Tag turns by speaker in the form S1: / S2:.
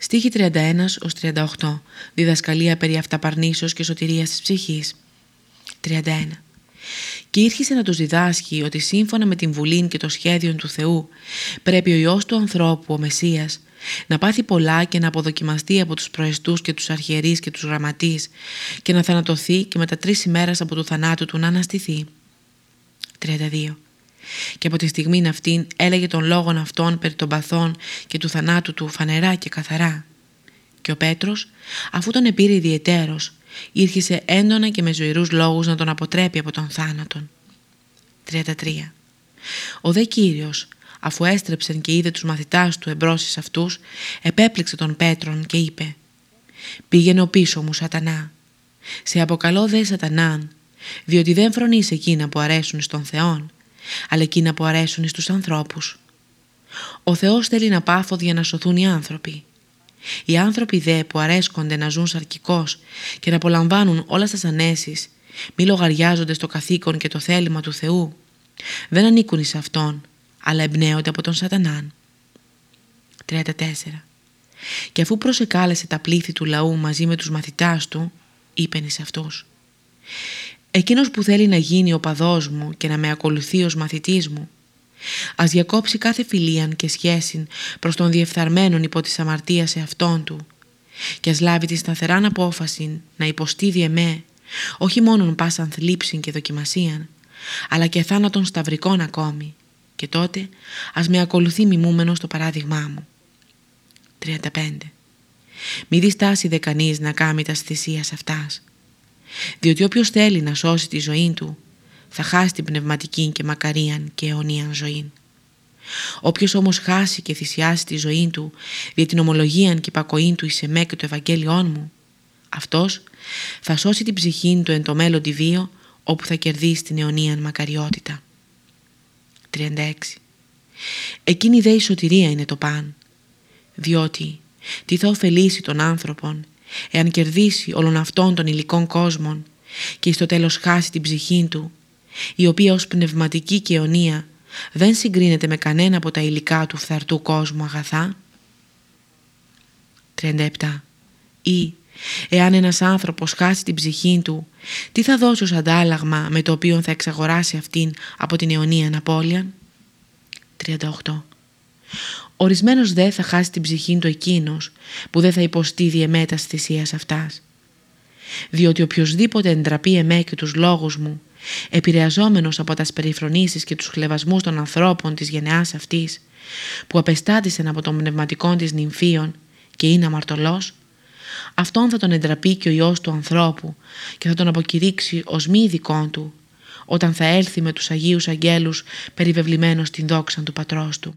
S1: Στίχη 31 38. Διδασκαλία περί αυταπαρνήσεως και σωτηρίας της ψυχής. 31. Και ήρχισε να τους διδάσκει ότι σύμφωνα με την βουλήν και το σχέδιο του Θεού πρέπει ο Υιός του ανθρώπου, ο Μεσσίας, να πάθει πολλά και να αποδοκιμαστεί από τους προεστούς και τους αρχιερείς και τους γραμματείς και να θανατωθεί και μετά τρεις ημέρας από το θανάτου του να αναστηθεί. 32 και από τη στιγμή αυτήν έλεγε τον λόγον αυτών περί των παθών και του θανάτου του φανερά και καθαρά. Και ο Πέτρος, αφού τον επήρε ιδιαιτέρως, ήρχισε έντονα και με ζωηρούς λόγους να τον αποτρέπει από τον θάνατον. 33. Ο δε Κύριος, αφού έστρεψεν και είδε τους μαθητάς του εμπρόσεις αυτούς, επέπληξε τον Πέτρον και είπε «Πήγαινε ο πίσω μου σατανά, σε αποκαλώ δε σατανάν, διότι δεν φρονείς εκείνα που αρέσουν στον Θεόν, αλλά εκείνα που αρέσουν στους ανθρώπους. Ο Θεός θέλει να πάθω για να σωθούν οι άνθρωποι. Οι άνθρωποι δε που αρέσκονται να ζουν σαρκικώς και να απολαμβάνουν όλα τα ανέσεις, μη λογαριάζονται στο καθήκον και το θέλημα του Θεού, δεν ανήκουν σε Αυτόν, αλλά εμπνέονται από τον σατανάν. 34. Και αφού προσεκάλεσε τα πλήθη του λαού μαζί με τους μαθητάς του, είπεν σε αυτούς Εκείνος που θέλει να γίνει ο παδός μου και να με ακολουθεί ως μαθητής μου, ας διακόψει κάθε φιλίαν και σχέση προς τον διεφθαρμένον υπό της αμαρτίας σε αυτόν του και ας λάβει τη σταθεράν απόφαση να υποστεί εμέ, όχι μόνον πάσαν θλίψη και δοκιμασίαν, αλλά και θάνατον σταυρικών ακόμη και τότε ας με ακολουθεί μιμούμενος στο παράδειγμά μου. 35. Μη διστάσει δε κανείς να κάνει τα θυσίας αυτάς διότι όποιος θέλει να σώσει τη ζωή του θα χάσει την πνευματική και μακαρίαν και αιωνίαν ζωή. Όποιος όμως χάσει και θυσιάσει τη ζωή του για την ομολογία και υπακοή του εις εμέ και το Ευαγγέλιόν μου, αυτός θα σώσει την ψυχή του εν το μέλλον βίο όπου θα κερδίσει την αιωνίαν μακαριότητα. 36. Εκείνη δε η σωτηρία είναι το παν, διότι τι θα ωφελήσει τον άνθρωπον εάν κερδίσει όλων αυτών των υλικών κόσμων και στο τέλος χάσει την ψυχή του, η οποία ως πνευματική και αιωνία δεν συγκρίνεται με κανένα από τα υλικά του φθαρτού κόσμου αγαθά; 37. Ή, εάν ένας άνθρωπος χάσει την ψυχή του, τι θα δώσει ως αντάλλαγμα με το οποίο θα εξαγοράσει αυτήν από την αιωνία απώλεια. 38. Ορισμένος δε θα χάσει την ψυχή του εκείνος που δεν θα υποστεί διεμέτα θυσίας αυτάς. Διότι οποιοδήποτε εντραπεί εμέ και τους λόγους μου, επηρεαζόμενος από τας περιφρονήσεις και τους χλεβασμούς των ανθρώπων της γενεάς αυτής, που απεστάτησαν από των πνευματικών της νυμφίων και είναι αμαρτωλός, αυτόν θα τον εντραπεί και ο Υιός του ανθρώπου και θα τον αποκηρύξει ως μη ειδικών του, όταν θα έλθει με τους Αγίους Αγγέλους περιβεβλημένος στην δόξα του Πατρός του.